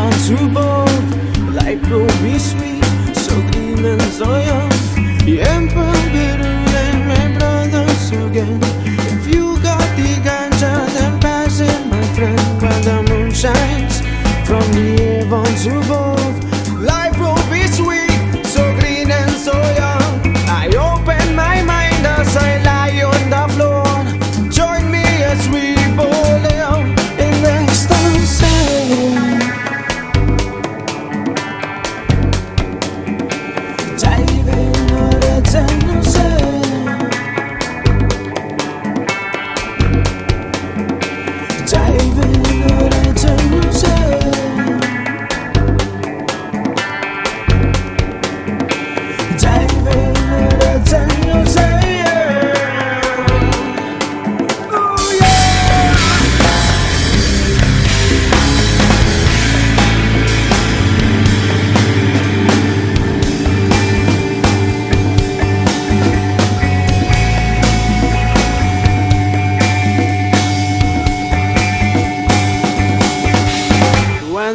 To both, life will be sweet. so glimmens I am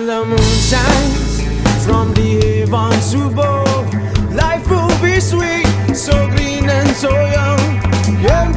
the moon shines from the heavens above. Life will be sweet, so green and so young. Young,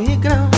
一个